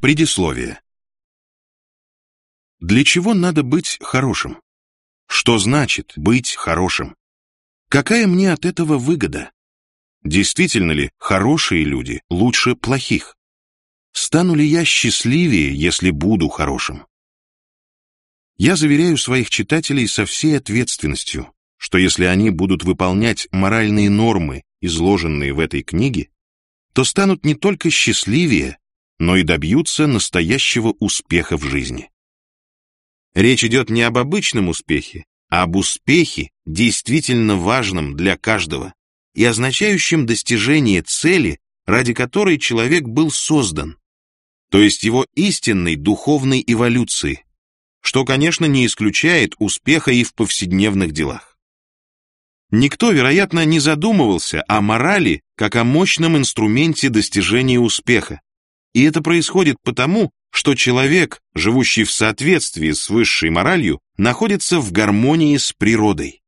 Предисловие. Для чего надо быть хорошим? Что значит быть хорошим? Какая мне от этого выгода? Действительно ли хорошие люди лучше плохих? Стану ли я счастливее, если буду хорошим? Я заверяю своих читателей со всей ответственностью, что если они будут выполнять моральные нормы, изложенные в этой книге, то станут не только счастливее, но и добьются настоящего успеха в жизни. Речь идет не об обычном успехе, а об успехе, действительно важном для каждого и означающем достижение цели, ради которой человек был создан, то есть его истинной духовной эволюции, что, конечно, не исключает успеха и в повседневных делах. Никто, вероятно, не задумывался о морали как о мощном инструменте достижения успеха, и это происходит потому, что человек, живущий в соответствии с высшей моралью, находится в гармонии с природой.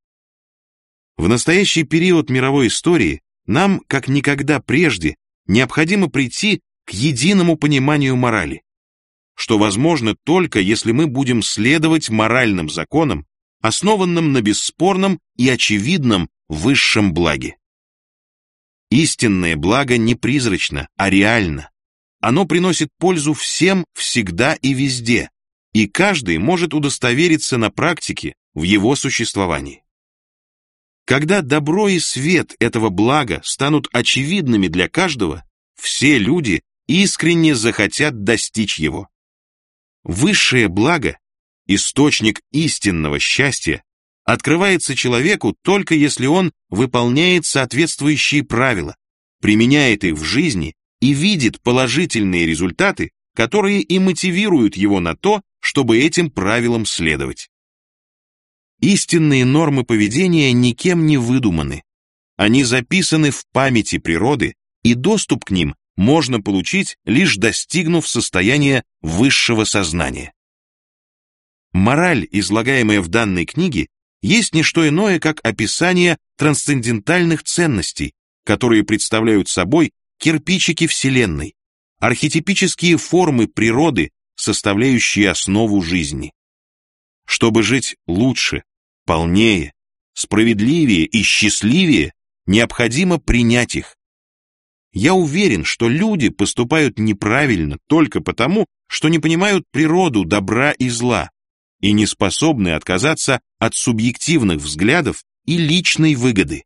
В настоящий период мировой истории нам, как никогда прежде, необходимо прийти к единому пониманию морали, что возможно только если мы будем следовать моральным законам, основанным на бесспорном и очевидном высшем благе. Истинное благо не призрачно, а реально. Оно приносит пользу всем, всегда и везде, и каждый может удостовериться на практике в его существовании. Когда добро и свет этого блага станут очевидными для каждого, все люди искренне захотят достичь его. Высшее благо, источник истинного счастья, открывается человеку только если он выполняет соответствующие правила, применяет их в жизни и видит положительные результаты, которые и мотивируют его на то, чтобы этим правилам следовать. Истинные нормы поведения никем не выдуманы. Они записаны в памяти природы, и доступ к ним можно получить, лишь достигнув состояния высшего сознания. Мораль, излагаемая в данной книге, есть не что иное, как описание трансцендентальных ценностей, которые представляют собой кирпичики Вселенной, архетипические формы природы, составляющие основу жизни. Чтобы жить лучше, полнее, справедливее и счастливее, необходимо принять их, я уверен, что люди поступают неправильно только потому, что не понимают природу добра и зла и не способны отказаться от субъективных взглядов и личной выгоды.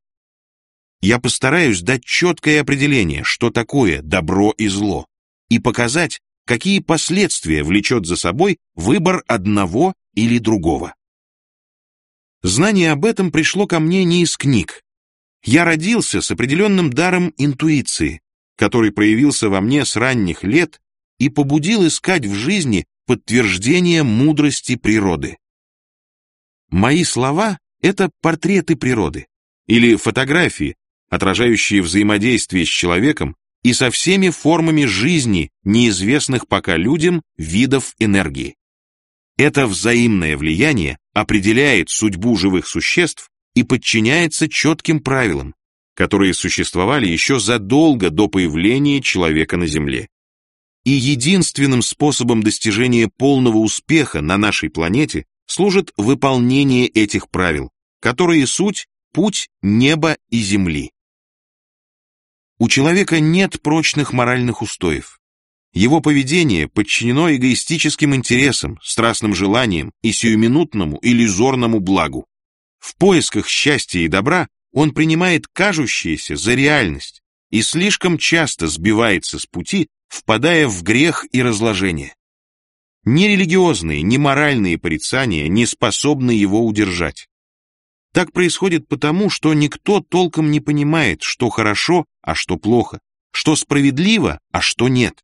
Я постараюсь дать четкое определение, что такое добро и зло, и показать, какие последствия влечет за собой выбор одного или другого. Знание об этом пришло ко мне не из книг, я родился с определенным даром интуиции, который проявился во мне с ранних лет и побудил искать в жизни подтверждение мудрости природы. Мои слова — это портреты природы или фотографии, отражающие взаимодействие с человеком и со всеми формами жизни, неизвестных пока людям видов энергии. Это взаимное влияние определяет судьбу живых существ и подчиняется четким правилам, которые существовали еще задолго до появления человека на Земле. И единственным способом достижения полного успеха на нашей планете служит выполнение этих правил, которые суть путь неба и земли. У человека нет прочных моральных устоев. Его поведение подчинено эгоистическим интересам, страстным желаниям и сиюминутному иллюзорному благу. В поисках счастья и добра он принимает кажущееся за реальность и слишком часто сбивается с пути, впадая в грех и разложение. Ни религиозные, ни моральные порицания не способны его удержать. Так происходит потому, что никто толком не понимает, что хорошо, а что плохо, что справедливо, а что нет.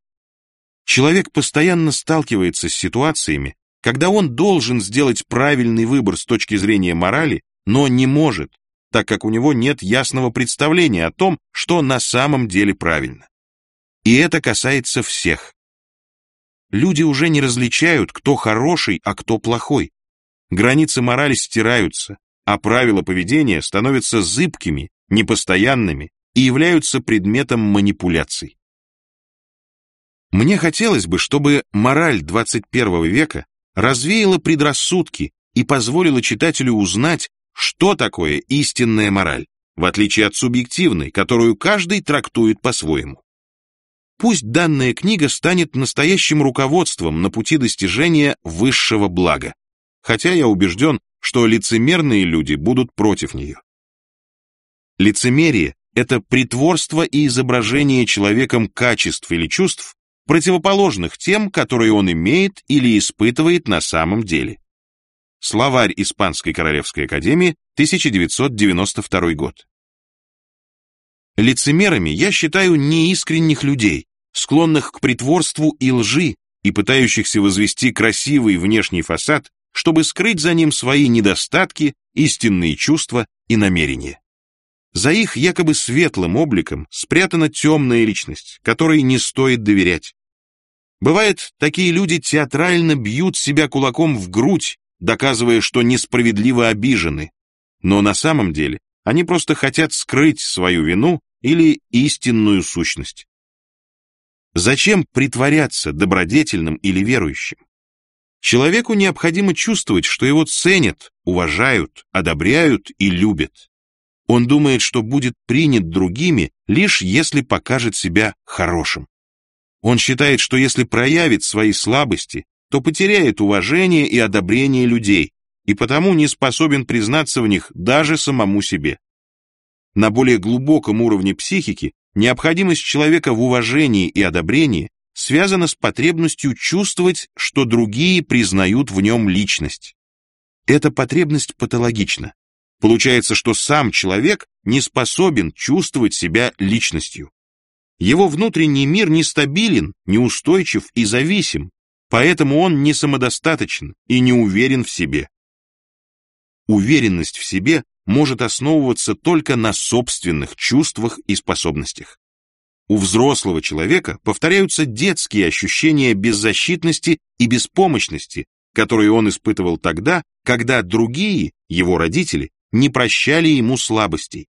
Человек постоянно сталкивается с ситуациями, когда он должен сделать правильный выбор с точки зрения морали, но не может, так как у него нет ясного представления о том, что на самом деле правильно. И это касается всех. Люди уже не различают, кто хороший, а кто плохой. Границы морали стираются, а правила поведения становятся зыбкими, непостоянными и являются предметом манипуляций. Мне хотелось бы, чтобы мораль 21 века развеяла предрассудки и позволила читателю узнать, что такое истинная мораль, в отличие от субъективной, которую каждый трактует по-своему. Пусть данная книга станет настоящим руководством на пути достижения высшего блага, хотя я убежден, что лицемерные люди будут против нее. Лицемерие – это притворство и изображение человеком качеств или чувств, противоположных тем, которые он имеет или испытывает на самом деле. Словарь Испанской Королевской Академии, 1992 год. Лицемерами я считаю неискренних людей, склонных к притворству и лжи и пытающихся возвести красивый внешний фасад, чтобы скрыть за ним свои недостатки, истинные чувства и намерения. За их якобы светлым обликом спрятана темная личность, которой не стоит доверять. Бывает, такие люди театрально бьют себя кулаком в грудь, доказывая, что несправедливо обижены. Но на самом деле они просто хотят скрыть свою вину или истинную сущность. Зачем притворяться добродетельным или верующим? Человеку необходимо чувствовать, что его ценят, уважают, одобряют и любят. Он думает, что будет принят другими, лишь если покажет себя хорошим. Он считает, что если проявит свои слабости, то потеряет уважение и одобрение людей, и потому не способен признаться в них даже самому себе. На более глубоком уровне психики необходимость человека в уважении и одобрении связана с потребностью чувствовать, что другие признают в нем личность. Эта потребность патологична. Получается, что сам человек не способен чувствовать себя личностью. Его внутренний мир нестабилен, неустойчив и зависим, поэтому он не самодостаточен и не уверен в себе. Уверенность в себе может основываться только на собственных чувствах и способностях. У взрослого человека повторяются детские ощущения беззащитности и беспомощности, которые он испытывал тогда, когда другие, его родители, не прощали ему слабостей.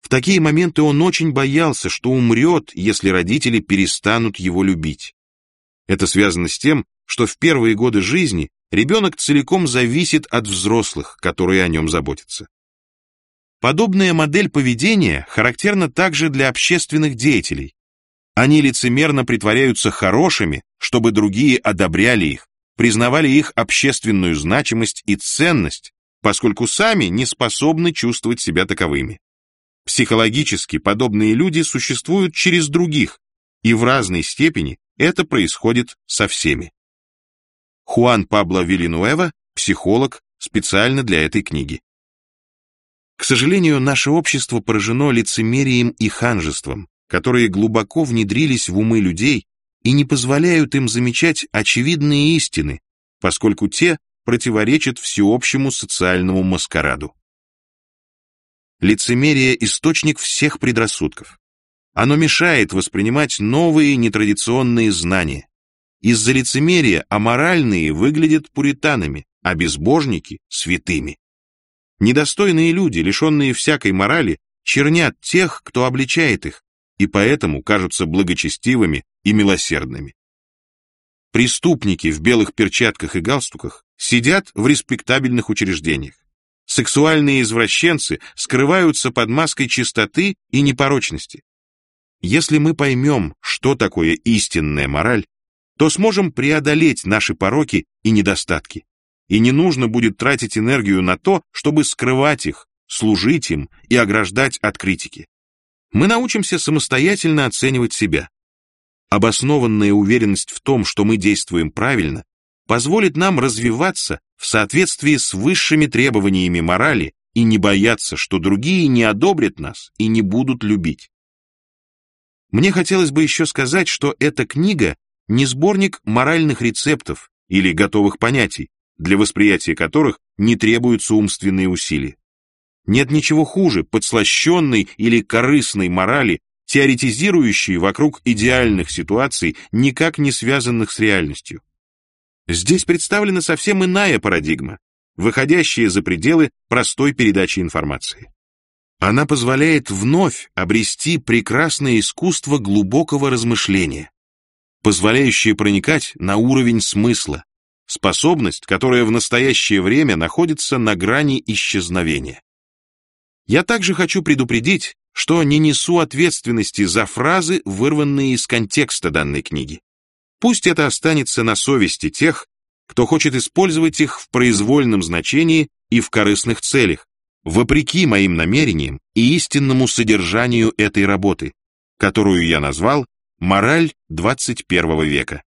В такие моменты он очень боялся, что умрет, если родители перестанут его любить. Это связано с тем, что в первые годы жизни ребенок целиком зависит от взрослых, которые о нем заботятся. Подобная модель поведения характерна также для общественных деятелей. Они лицемерно притворяются хорошими, чтобы другие одобряли их, признавали их общественную значимость и ценность, поскольку сами не способны чувствовать себя таковыми. Психологически подобные люди существуют через других, и в разной степени это происходит со всеми. Хуан Пабло Вилинуэва, психолог, специально для этой книги. К сожалению, наше общество поражено лицемерием и ханжеством, которые глубоко внедрились в умы людей и не позволяют им замечать очевидные истины, поскольку те противоречат всеобщему социальному маскараду. Лицемерие – источник всех предрассудков. Оно мешает воспринимать новые нетрадиционные знания. Из-за лицемерия аморальные выглядят пуританами, а безбожники – святыми. Недостойные люди, лишенные всякой морали, чернят тех, кто обличает их, и поэтому кажутся благочестивыми и милосердными. Преступники в белых перчатках и галстуках сидят в респектабельных учреждениях. Сексуальные извращенцы скрываются под маской чистоты и непорочности. Если мы поймем, что такое истинная мораль, то сможем преодолеть наши пороки и недостатки и не нужно будет тратить энергию на то, чтобы скрывать их, служить им и ограждать от критики. Мы научимся самостоятельно оценивать себя. Обоснованная уверенность в том, что мы действуем правильно, позволит нам развиваться в соответствии с высшими требованиями морали и не бояться, что другие не одобрят нас и не будут любить. Мне хотелось бы еще сказать, что эта книга не сборник моральных рецептов или готовых понятий, для восприятия которых не требуются умственные усилия. Нет ничего хуже подслащенной или корыстной морали, теоретизирующей вокруг идеальных ситуаций, никак не связанных с реальностью. Здесь представлена совсем иная парадигма, выходящая за пределы простой передачи информации. Она позволяет вновь обрести прекрасное искусство глубокого размышления. позволяющие проникать на уровень смысла, способность, которая в настоящее время находится на грани исчезновения. Я также хочу предупредить, что не несу ответственности за фразы, вырванные из контекста данной книги. Пусть это останется на совести тех, кто хочет использовать их в произвольном значении и в корыстных целях, вопреки моим намерениям и истинному содержанию этой работы, которую я назвал «Мораль 21 века».